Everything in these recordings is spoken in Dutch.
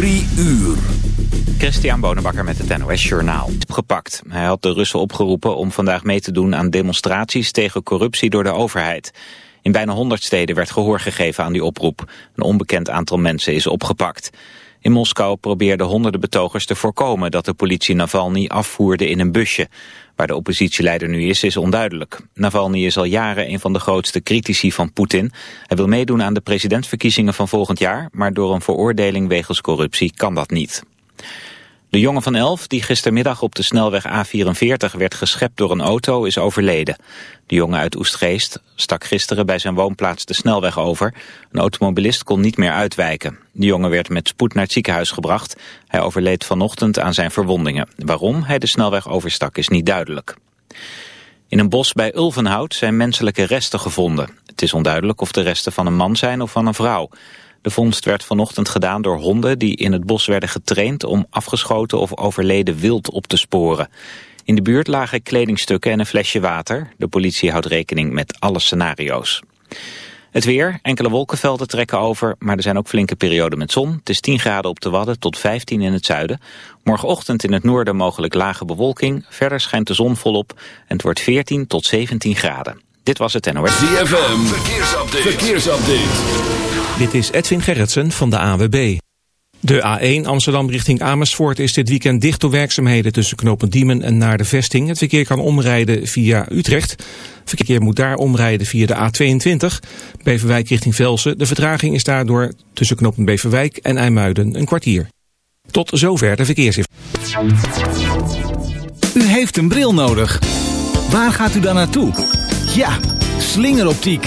Drie uur. Christian Bonenbakker met het NOS Journaal. Gepakt. Hij had de Russen opgeroepen om vandaag mee te doen aan demonstraties tegen corruptie door de overheid. In bijna 100 steden werd gehoor gegeven aan die oproep. Een onbekend aantal mensen is opgepakt. In Moskou probeerden honderden betogers te voorkomen dat de politie Navalny afvoerde in een busje. Waar de oppositieleider nu is, is onduidelijk. Navalny is al jaren een van de grootste critici van Poetin. Hij wil meedoen aan de presidentsverkiezingen van volgend jaar, maar door een veroordeling wegens corruptie kan dat niet. De jongen van elf, die gistermiddag op de snelweg A44 werd geschept door een auto, is overleden. De jongen uit Oestgeest stak gisteren bij zijn woonplaats de snelweg over. Een automobilist kon niet meer uitwijken. De jongen werd met spoed naar het ziekenhuis gebracht. Hij overleed vanochtend aan zijn verwondingen. Waarom hij de snelweg overstak is niet duidelijk. In een bos bij Ulvenhout zijn menselijke resten gevonden. Het is onduidelijk of de resten van een man zijn of van een vrouw. De vondst werd vanochtend gedaan door honden die in het bos werden getraind om afgeschoten of overleden wild op te sporen. In de buurt lagen kledingstukken en een flesje water. De politie houdt rekening met alle scenario's. Het weer, enkele wolkenvelden trekken over, maar er zijn ook flinke perioden met zon. Het is 10 graden op de Wadden tot 15 in het zuiden. Morgenochtend in het noorden mogelijk lage bewolking. Verder schijnt de zon volop en het wordt 14 tot 17 graden. Dit was het NOS. ZFM, verkeersupdate. verkeersupdate. Dit is Edwin Gerritsen van de AWB. De A1 Amsterdam richting Amersfoort is dit weekend dicht door werkzaamheden tussen knopen Diemen en naar de vesting. Het verkeer kan omrijden via Utrecht. verkeer moet daar omrijden via de A22. Beverwijk richting Velsen. De vertraging is daardoor tussen knopen Beverwijk en IJmuiden een kwartier. Tot zover de verkeersinformatie. U heeft een bril nodig. Waar gaat u dan naartoe? Ja, slingeroptiek.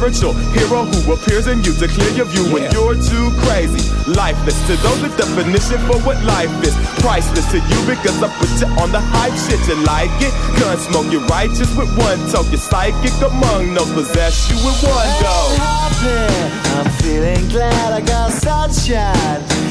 spiritual hero who appears in you to clear your view when you're too crazy. Lifeless to those, the definition for what life is. Priceless to you because I put you on the hype shit. You like it? Gun smoke, you're righteous with one toke. You're psychic among no possess you with one go. I'm feeling glad I got sunshine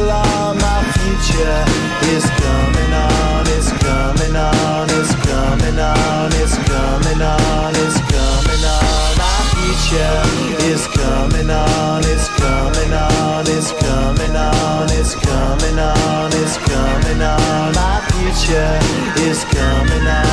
My future is coming on. It's coming on. It's coming on. It's coming on. It's coming on. My future is coming on. It's coming on. It's coming on. It's coming on. It's coming on. My future is coming on.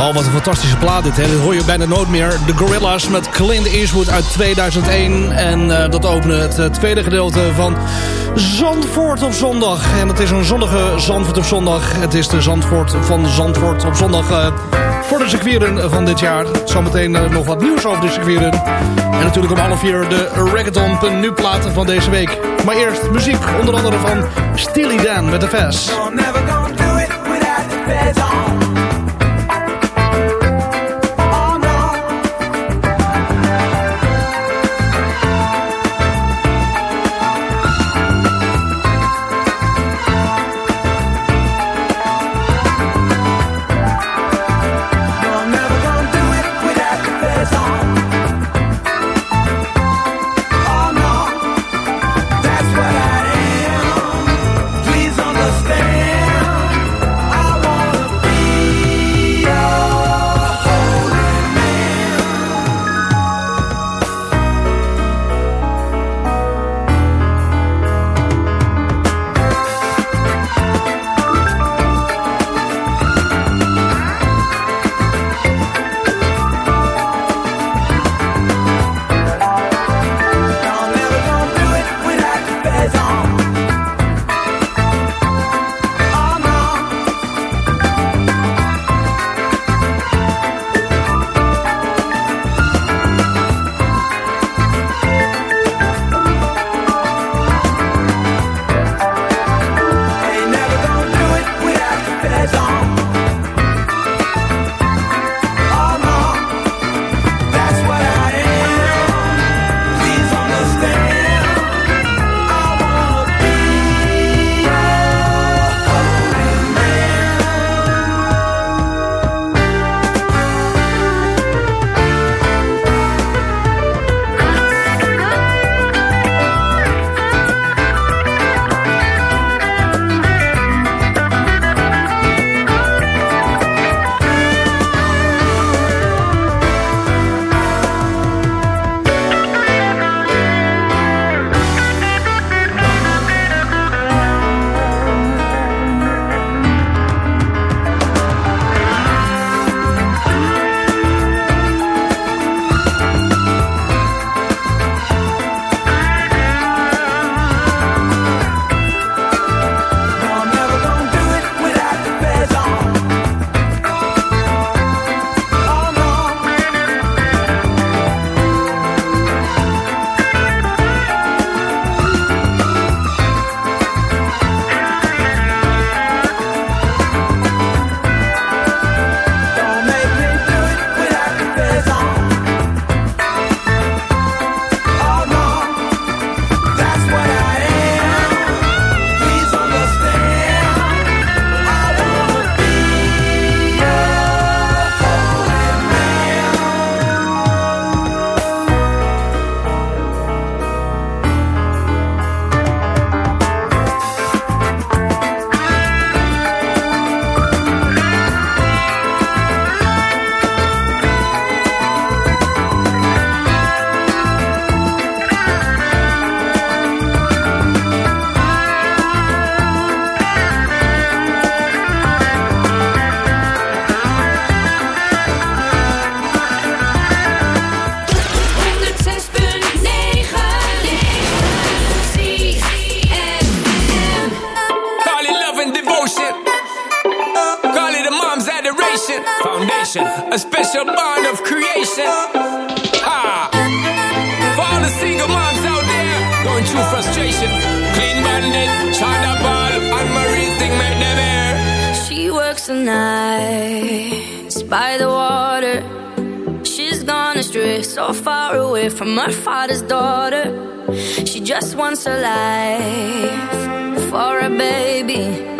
Oh, wat een fantastische plaat dit. Hè. Hoor je bijna nooit meer. The Gorillas met Clint Eastwood uit 2001. En uh, dat opende het uh, tweede gedeelte van Zandvoort op zondag. En het is een zonnige Zandvoort op zondag. Het is de Zandvoort van Zandvoort op zondag uh, voor de circuieren van dit jaar. Zometeen nog wat nieuws over de circuieren. En natuurlijk om half vier de reggaeton nu platen van deze week. Maar eerst muziek onder andere van Steely Dan met de Fes. A special bond of creation. Ah, for all the single moms out there going through frustration, clean bandit, China ball, and Marie thing make them air. She works the nights by the water. She's gone astray, so far away from her father's daughter. She just wants a life for a baby.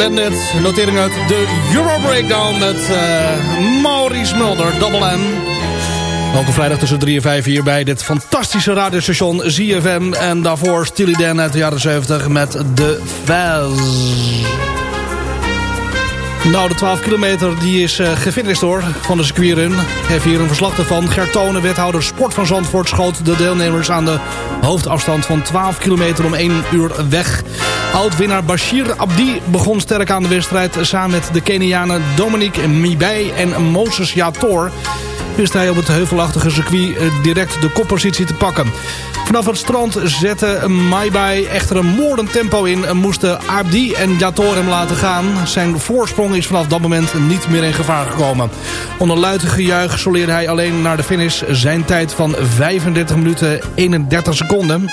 Bandit. Notering uit de Euro Breakdown met eh, Maurice Mulder, Double M. Elke vrijdag tussen 3 en 5 hier bij dit fantastische radiostation ZFM. En daarvoor Steely Dan uit de jaren 70 met The Faz. Nou, de 12 kilometer die is uh, gefinished hoor, van de circuitrun. Heeft hier een verslag ervan. Gertone, wethouder Sport van Zandvoort, schoot de deelnemers aan de hoofdafstand van 12 kilometer om 1 uur weg. Oud-winnaar Bashir Abdi begon sterk aan de wedstrijd... samen met de Kenianen Dominique Mibay en Moses Yator wist hij op het heuvelachtige circuit direct de koppositie te pakken. Vanaf het strand zette Maibai echter een moordend tempo in... en moesten Abdi en Yator hem laten gaan. Zijn voorsprong is vanaf dat moment niet meer in gevaar gekomen. Onder luid gejuich soleerde hij alleen naar de finish... zijn tijd van 35 minuten 31 seconden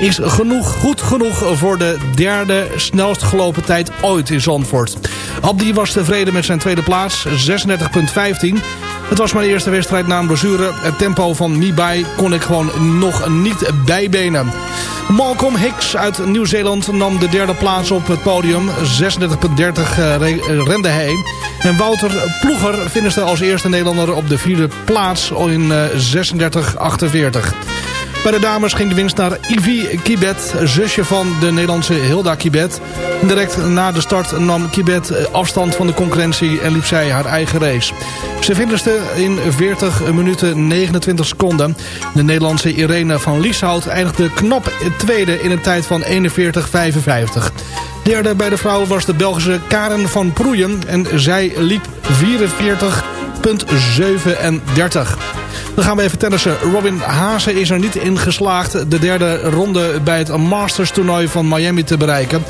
is genoeg, goed genoeg voor de derde snelst gelopen tijd ooit in Zandvoort. Abdi was tevreden met zijn tweede plaats, 36,15. Het was mijn eerste wedstrijd na een blessure. Het tempo van Mibai kon ik gewoon nog niet bijbenen. Malcolm Hicks uit Nieuw-Zeeland nam de derde plaats op het podium. 36,30 rende hij. En Wouter Ploeger finishte als eerste Nederlander op de vierde plaats in 36,48. Bij de dames ging de winst naar Ivy Kibet, zusje van de Nederlandse Hilda Kibet. Direct na de start nam Kibet eh, afstand van de concurrentie en liep zij haar eigen race. Ze finishte in 40 minuten 29 seconden. De Nederlandse Irene van Lieshout eindigde knap tweede in een tijd van 41,55. Derde bij de vrouwen was de Belgische Karen van Proeien en zij liep 44,37. Dan gaan we even tennissen. Robin Haase is er niet in geslaagd de derde ronde bij het Masters toernooi van Miami te bereiken.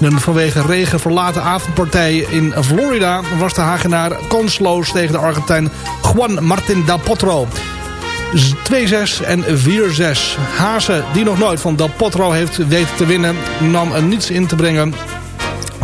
En vanwege regen verlaten avondpartij in Florida was de Hagenaar kansloos tegen de Argentijn Juan Martin Del Potro. 2-6 en 4-6. Haase, die nog nooit van Del Potro heeft weten te winnen, nam niets in te brengen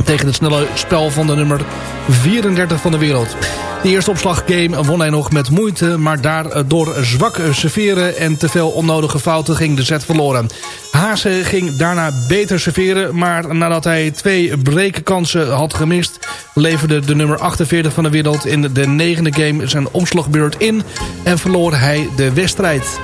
tegen het snelle spel van de nummer 34 van de wereld. De eerste opslaggame won hij nog met moeite, maar daardoor zwak serveren en te veel onnodige fouten ging de set verloren. Haase ging daarna beter serveren, maar nadat hij twee brekenkansen had gemist, leverde de nummer 48 van de wereld in de negende game zijn omslagbeurt in en verloor hij de wedstrijd.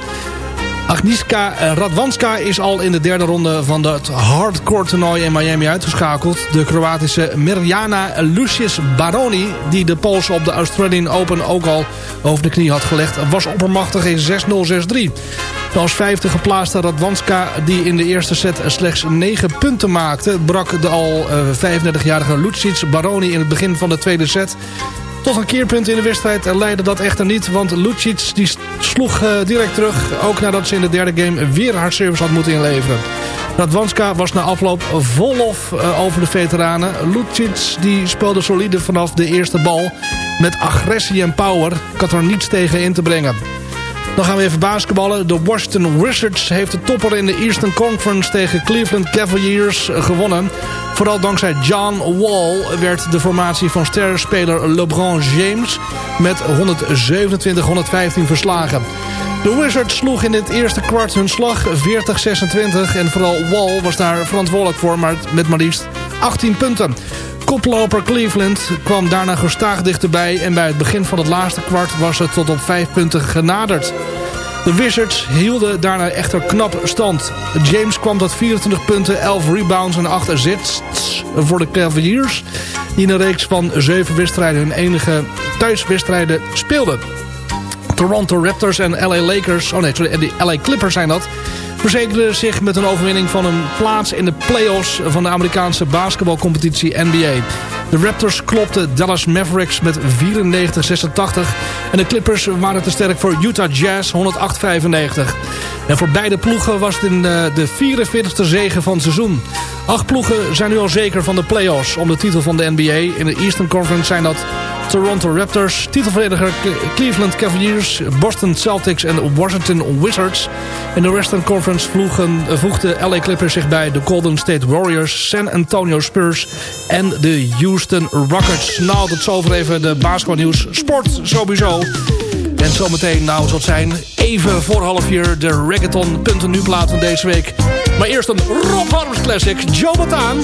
Agnieszka Radwanska is al in de derde ronde van het hardcore toernooi in Miami uitgeschakeld. De Kroatische Mirjana Lucius Baroni, die de Poolse op de Australian Open ook al over de knie had gelegd, was oppermachtig in 6-0-6-3. De als vijfde geplaatste Radwanska, die in de eerste set slechts 9 punten maakte, brak de al 35-jarige eh, Lucius Baroni in het begin van de tweede set tot een keerpunt in de wedstrijd leidde dat echter niet. Want Lucic die sloeg uh, direct terug. Ook nadat ze in de derde game weer haar service had moeten inleveren. Radwanska was na afloop vol lof uh, over de veteranen. Lucic die speelde solide vanaf de eerste bal. Met agressie en power. Ik had er niets tegen in te brengen. Dan gaan we even basketballen. De Washington Wizards heeft de topper in de Eastern Conference tegen Cleveland Cavaliers gewonnen. Vooral dankzij John Wall werd de formatie van sterrenspeler LeBron James met 127-115 verslagen. De Wizards sloeg in het eerste kwart hun slag 40-26 en vooral Wall was daar verantwoordelijk voor maar met maar liefst 18 punten. Koploper Cleveland kwam daarna gestaag dichterbij... en bij het begin van het laatste kwart was het tot op 5 punten genaderd. De Wizards hielden daarna echter knap stand. James kwam tot 24 punten, 11 rebounds en 8 assists voor de Cavaliers... die in een reeks van 7 wedstrijden hun enige thuiswedstrijden speelden. Toronto Raptors en LA Lakers... Oh nee, de LA Clippers zijn dat verzekerde zich met een overwinning van een plaats in de playoffs van de Amerikaanse basketbalcompetitie NBA. De Raptors klopten Dallas Mavericks met 94-86 en de Clippers waren te sterk voor Utah Jazz 108-95. En voor beide ploegen was het in eh, de 44e zege van het seizoen. Acht ploegen zijn nu al zeker van de playoffs om de titel van de NBA. In de Eastern Conference zijn dat Toronto Raptors, titelverdediger Cleveland Cavaliers, Boston Celtics en Washington Wizards. In de Western Conference vloegen, voegden LA Clippers zich bij de Golden State Warriors, San Antonio Spurs en de Houston Rockets. Nou, tot zover even de basketbalnieuws. Sport sowieso. En zometeen, nou, zal zijn, even voor half vier de reggaeton nu plaat van deze week. Maar eerst een Rob Harms classic, Joe Bataan.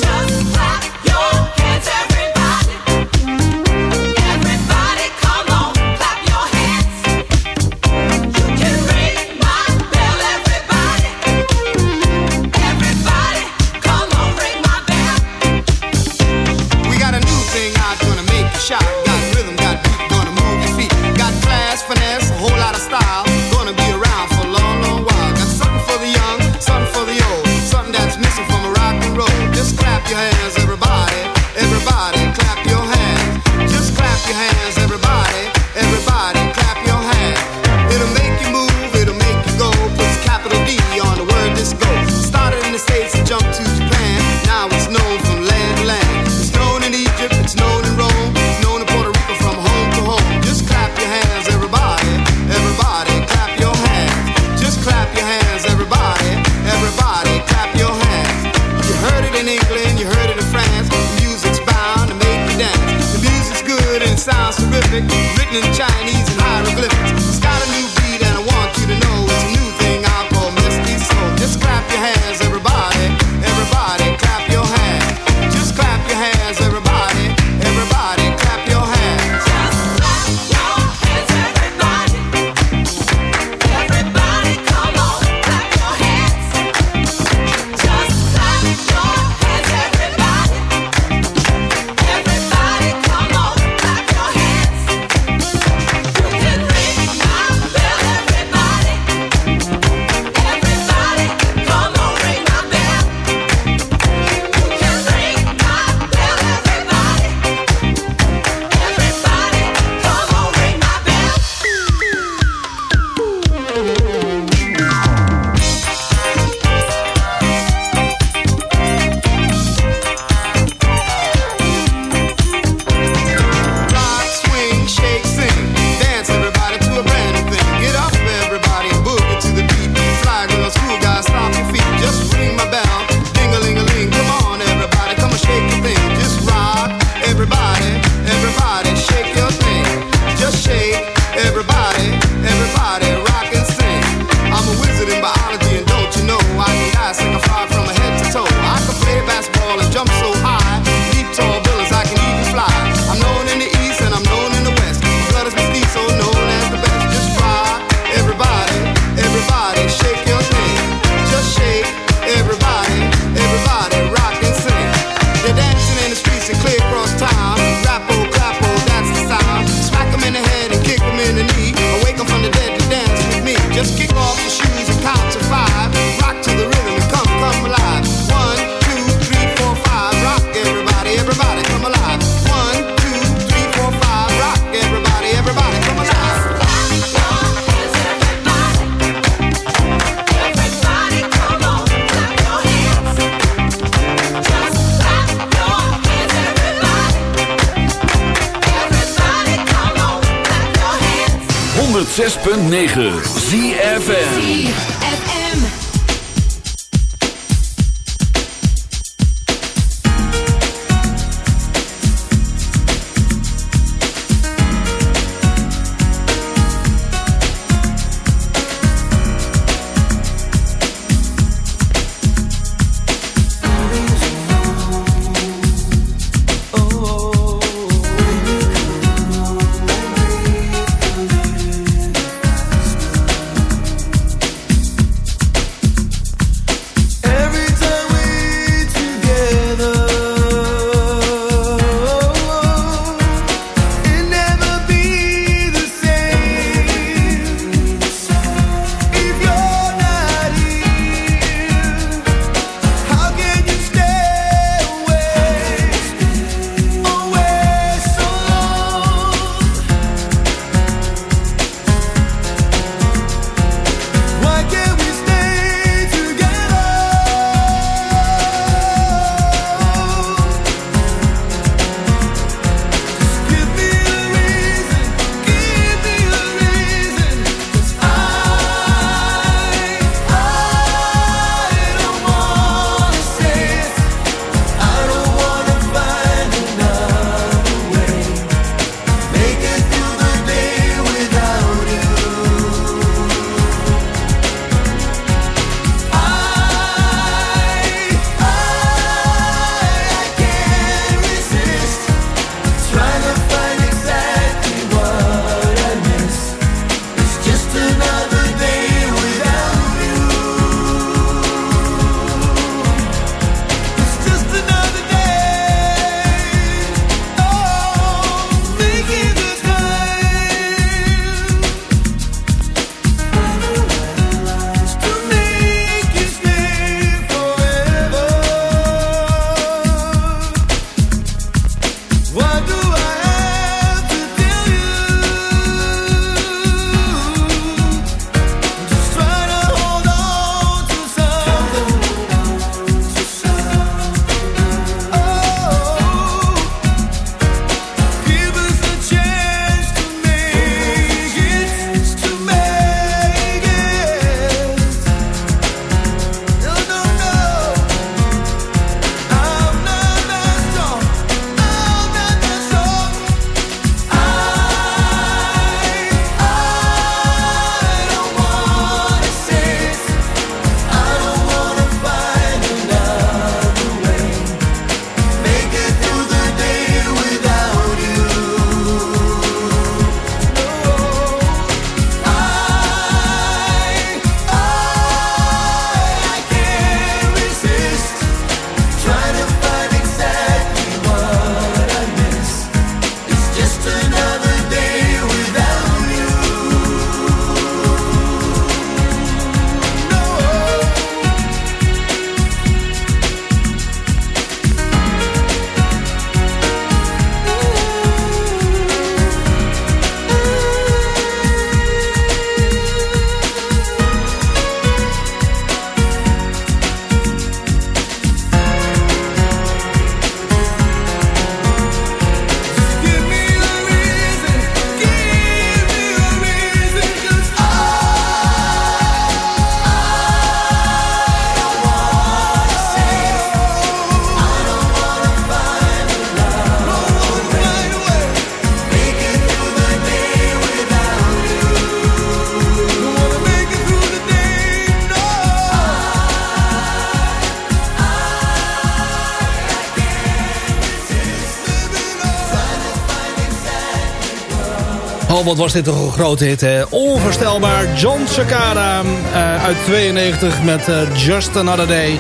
Oh, wat was dit toch een grote hit, hè? Onvoorstelbaar. John Cicada eh, uit 92 met eh, Just Another Day.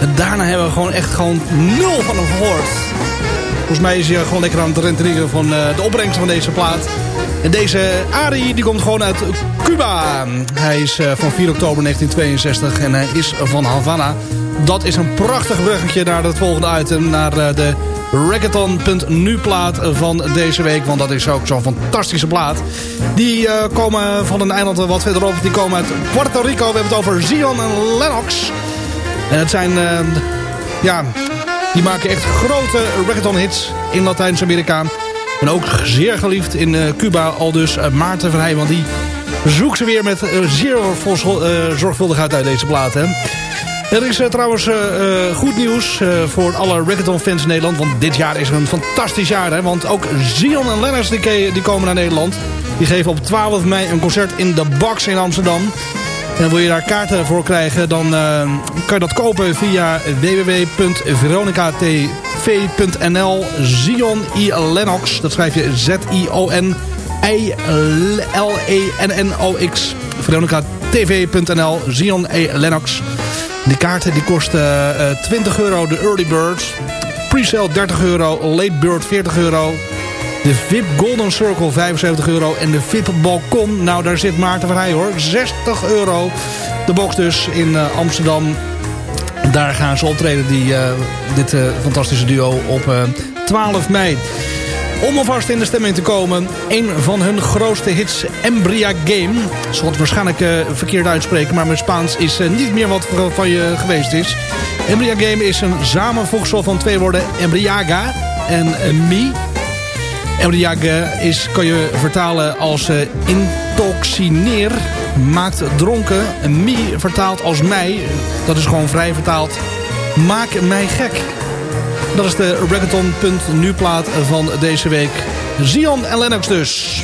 En daarna hebben we gewoon echt gewoon nul van hem gehoord. Volgens mij is hij gewoon lekker aan het rentenieren van eh, de opbrengst van deze plaat. En deze Ari die komt gewoon uit Cuba. Hij is van 4 oktober 1962 en hij is van Havana. Dat is een prachtig bruggetje naar het volgende item. Naar eh, de Reggaeton.nu plaat van deze week. Want dat is ook zo'n fantastische plaat. Die eh, komen van een eiland wat verderop. Die komen uit Puerto Rico. We hebben het over Zion en Lennox. En het zijn... eh, ja, die maken echt grote reggaeton hits in Latijns-Amerika. En ook zeer geliefd in Cuba al dus Maarten Verheij. Want die zoekt ze weer met zeer zorgvuldigheid uit deze plaat. Er is eh, trouwens eh, eh, goed nieuws voor alle reggaeton fans in Nederland. Want dit jaar is een fantastisch jaar. Hè? Want ook Zion en Lenners die, komen naar Nederland. Die geven op 12 mei een concert in de Box in Amsterdam. En wil je daar kaarten voor krijgen, dan kan je dat kopen via www.veronicatv.nl Zion I Lennox. Dat schrijf je Z-I-O-N I-L-E-N-N-O-X. VeronicaTV.nl Zion E. Lennox. Die kaarten die kosten eh, 20 euro de early bird. Presale 30 euro, late bird 40 euro. De VIP Golden Circle 75 euro. En de VIP Balkon, nou daar zit Maarten van hoor. 60 euro. De box dus in eh, Amsterdam. Daar gaan ze optreden, die, eh, dit eh, fantastische duo, op eh, 12 mei. Om alvast in de stemming te komen, een van hun grootste hits, Embria Game. Zal het waarschijnlijk eh, verkeerd uitspreken, maar mijn Spaans is eh, niet meer wat van- je geweest is. Embria Game is een samenvoegsel van twee woorden, embriaga en eh, mi. Embriaga is, kan je vertalen als intoxineer, maakt dronken. En mi vertaald als mij, dat is gewoon vrij vertaald, maak mij gek. Dat is de Reggaeton.nu plaat van deze week. Zion en Lennox dus.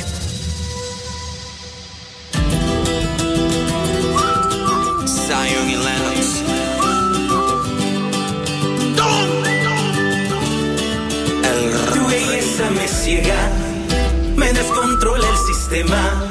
Ciega, me descontrola el sistema.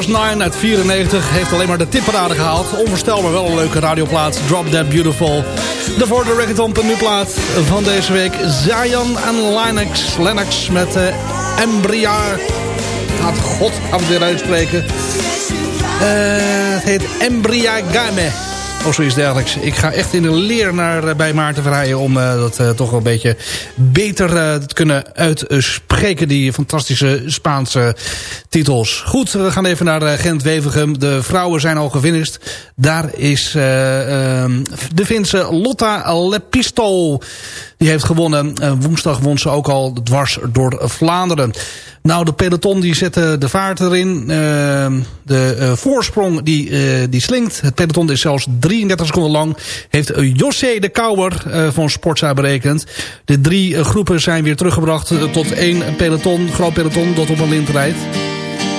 Was Nine uit 94 heeft alleen maar de tipparade gehaald. Onvoorstelbaar wel een leuke radioplaat. Drop That Beautiful. Daarvoor de reggaeton nu plaat van deze week. Zion en Lennox. Lennox met uh, Embria. Gaat god, we het weer uitspreken. Uh, het heet Embriagame. Of zoiets dergelijks. Ik ga echt in de leer naar, eh, bij Maarten Verheijen... om uh, dat uh, toch wel een beetje beter te kunnen uitspreken... die fantastische Spaanse titels. Goed, we gaan even naar Gent-Wevergem. De vrouwen zijn al gefinished. Daar is ehm, de Finse Lotta Lepisto. Die heeft gewonnen. woensdag won ze ook al dwars door Vlaanderen. Nou, de peloton die zette de vaart erin. de voorsprong die, die slinkt. Het peloton is zelfs 33 seconden lang. Heeft José de Kouwer van Sportza berekend. De drie groepen zijn weer teruggebracht tot één peloton. Groot peloton dat op een lint rijdt.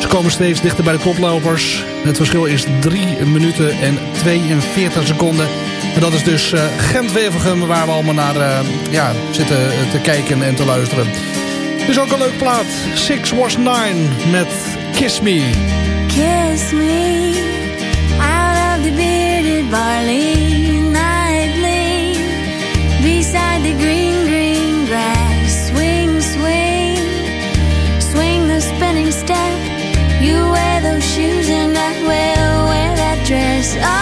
Ze komen steeds dichter bij de koplopers. Het verschil is 3 minuten en 42 seconden. En dat is dus uh, Gent-Wevergem waar we allemaal naar uh, ja, zitten te kijken en te luisteren. Het is ook een leuk plaat. Six was nine met Kiss Me. Kiss me out of the bearded barley nightly beside the green green grass. Swing, swing, swing the spinning step. You wear those shoes and I will wear that dress.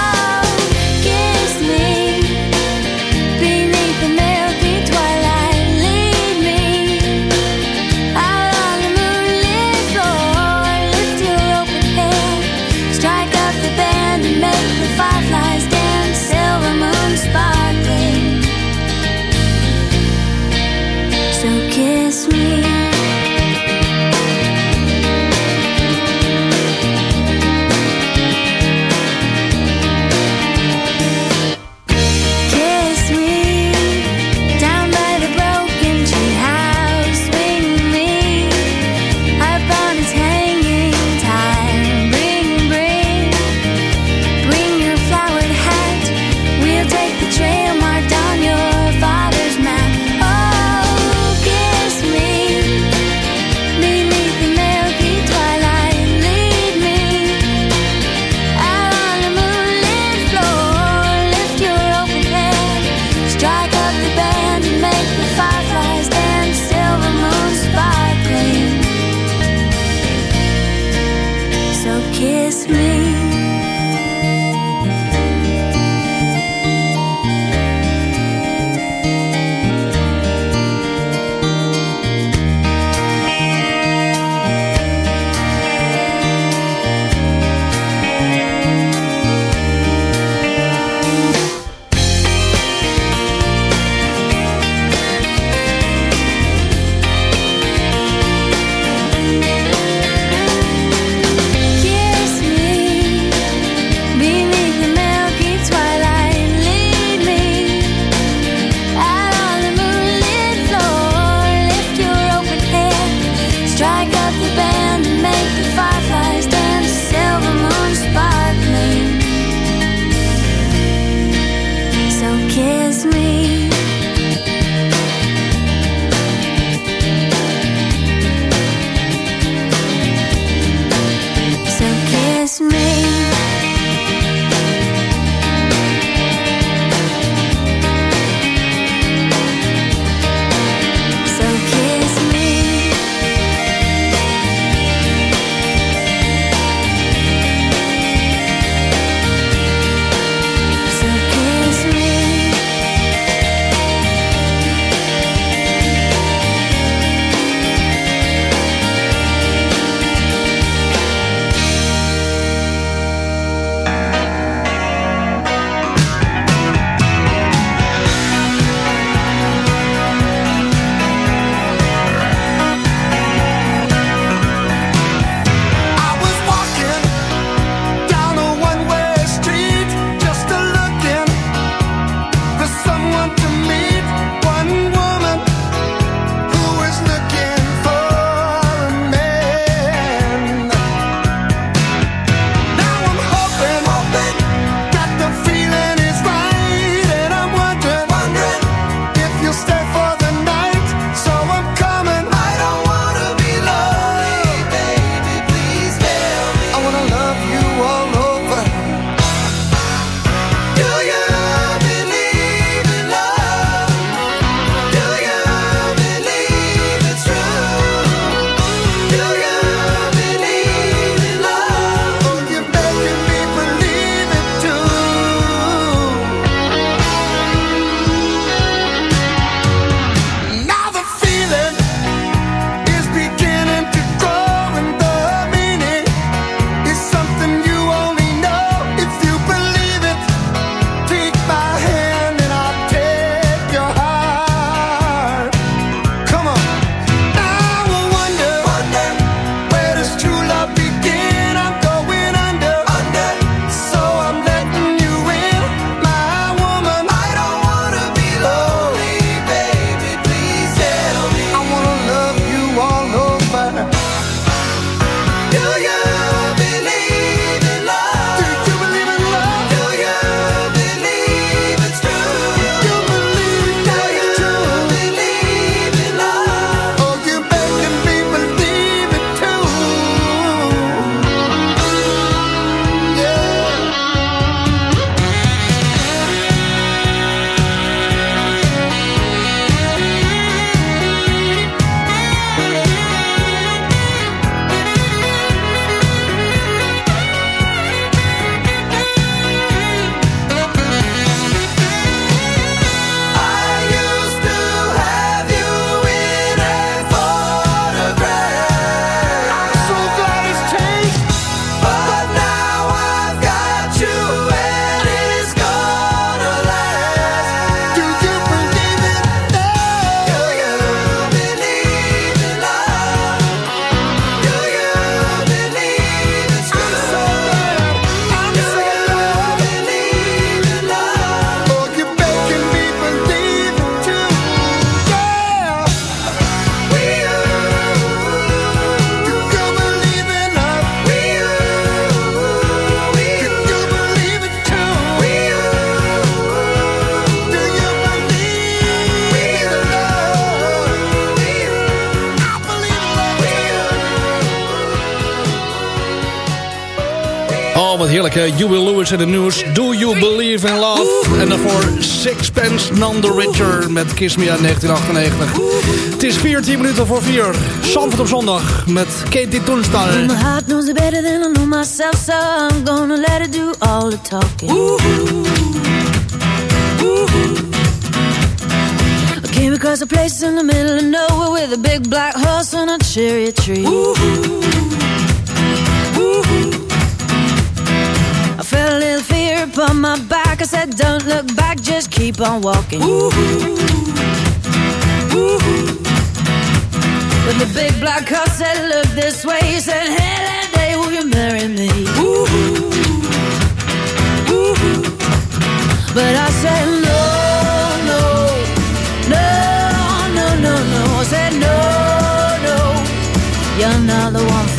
Heerlijke Will Lewis in the News. Do You Believe in Love? En daarvoor Sixpence None the Richer met Kiss Me uit 1998. Het is 14 minuten voor 4. Zandvoort op zondag met Katie Toenstal. My heart knows it better than I know myself, so I'm gonna let it do all the talking. I came across a place in the middle of nowhere with a big black horse and a cherry tree. Upon my back. I said, Don't look back, just keep on walking. When the big black horse said, Look this way, he said, Hey, that day, will you marry me? But I said, No, no, no, no, no, no. I said, No, no, you're not the one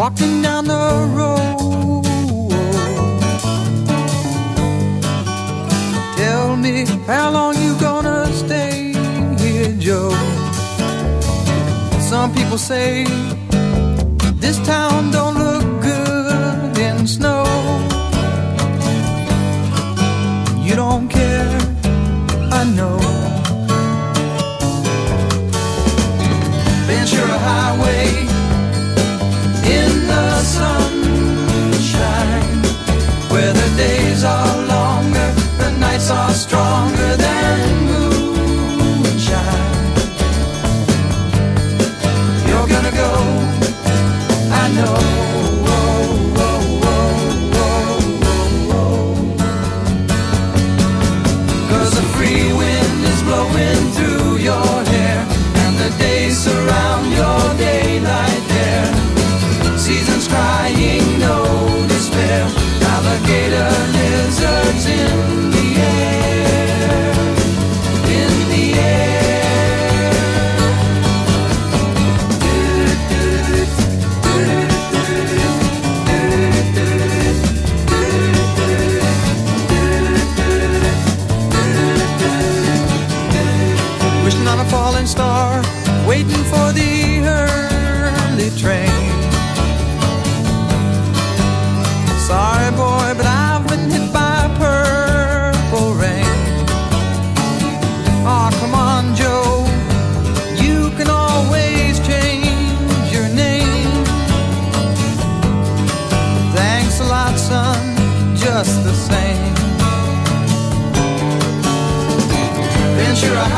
Walking down the road. How long you gonna stay here, Joe? Some people say this town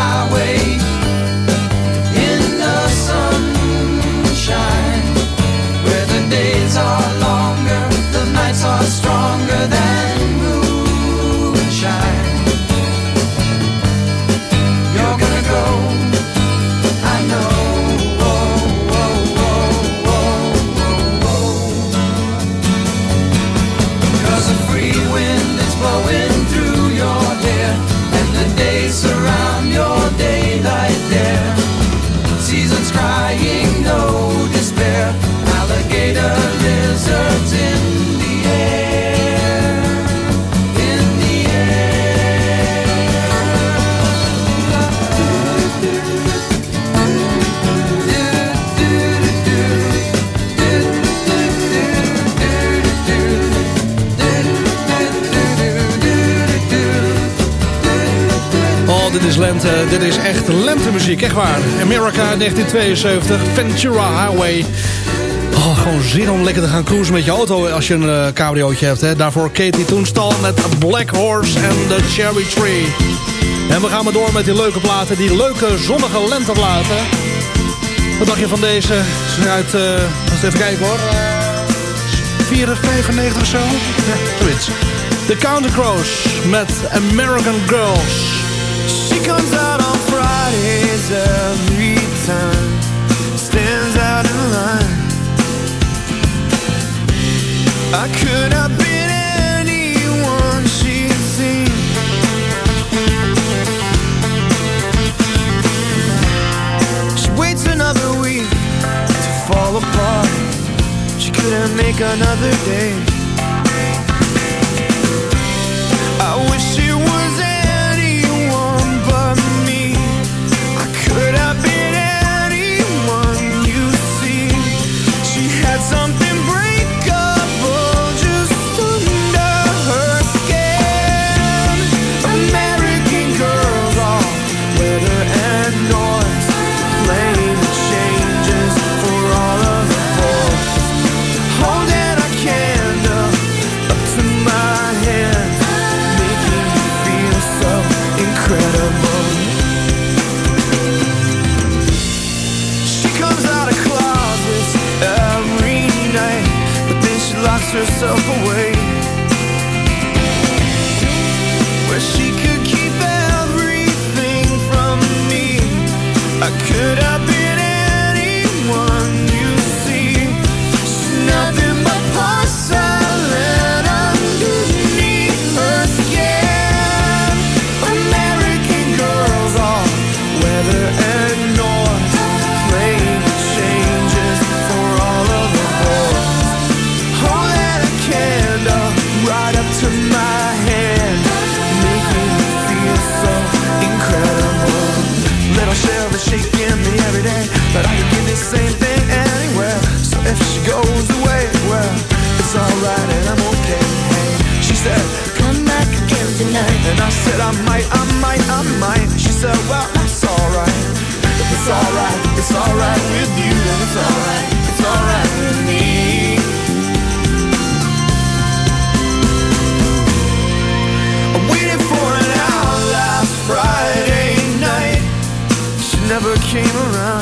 highway. Dit is echt lentemuziek, echt waar. America 1972, Ventura Highway. Oh, gewoon zin om lekker te gaan cruisen met je auto als je een uh, cabriootje hebt. Hè. Daarvoor Katie Toenstal met Black Horse en The Cherry Tree. En we gaan maar door met die leuke platen, die leuke zonnige lenteplaten. Wat dacht je van deze? Uit, uh, even kijken hoor. 4, 95 of zo? Ja, zoiets. The Counter Crows met American Girls. Comes out on Fridays every time. Stands out in line. I could have been anyone she'd seen. She waits another week to fall apart. She couldn't make another day. I wish said, I might, I might, I might. She said, Well, that's alright. It's alright, it's alright with you, then it's alright, it's alright with me. I waited for an hour last Friday night. She never came around.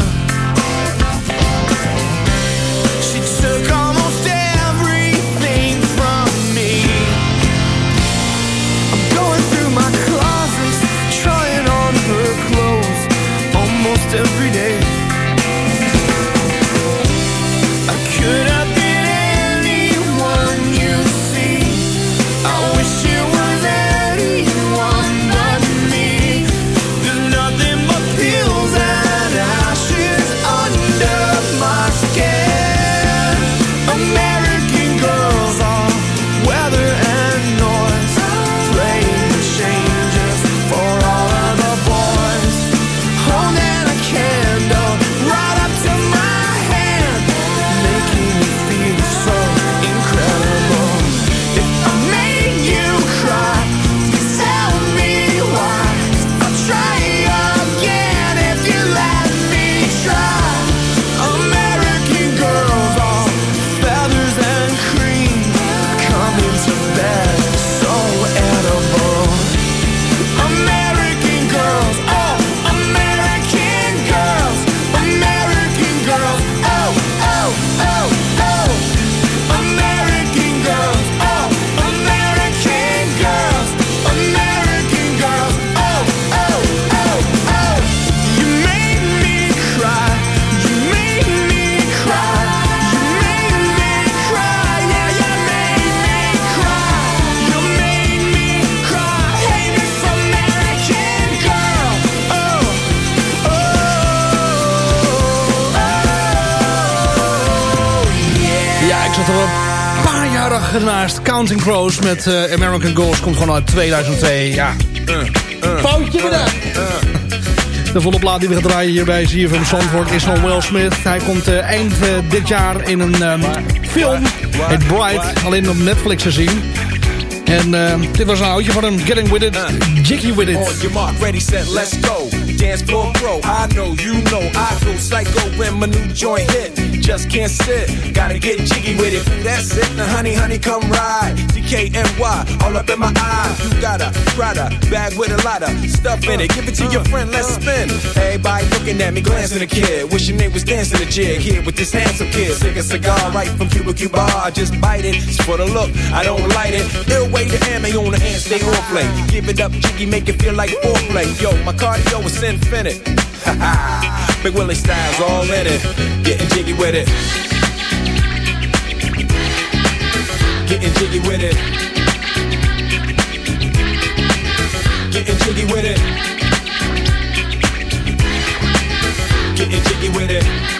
Zat er een paar jaar naast. Counting Crows met eh, American Girls komt gewoon uit 2002. Ja, foutje bedankt. De volle plaat die we gaan draaien hier bij ZFM Zandvoort is van Will Smith. Hij komt eh, eind eh, dit jaar in een ehm, film. Het Bright, alleen op Netflix te zien. En uh, dit was een oudje van hem, Getting With It, Jiggy With It. On your mark, ready, set, let's go. Dance floor pro, I know, you know, I go psycho when my new joint hit. Just can't sit, gotta get jiggy with it. That's it, now honey, honey, come ride. DKNY, all up in my eye. You got a Prada bag with a lot of stuff in it. Give it to your friend, let's spin. Everybody looking at me, glancing a kid. Wishing they was dancing a jig here with this handsome kid. Sick a cigar right from Cuba Cuba. I just bite it. It's for the look, I don't light it. Way to ammo on the hand, stay on play. Give it up, jiggy, make it feel like foreplay. Yo, my cardio is infinite. Ha ha. Big Willie styles all in it. Getting jiggy with it. Getting jiggy with it. Getting jiggy with it. Getting jiggy with it.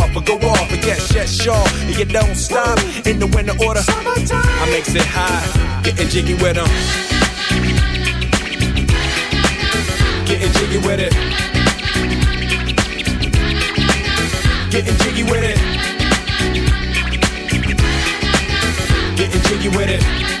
but go off. But yes, yes, sure. And you don't stop in the winter order. I makes it high, getting jiggy with them. Getting jiggy with it. Getting jiggy with it. Getting jiggy with it.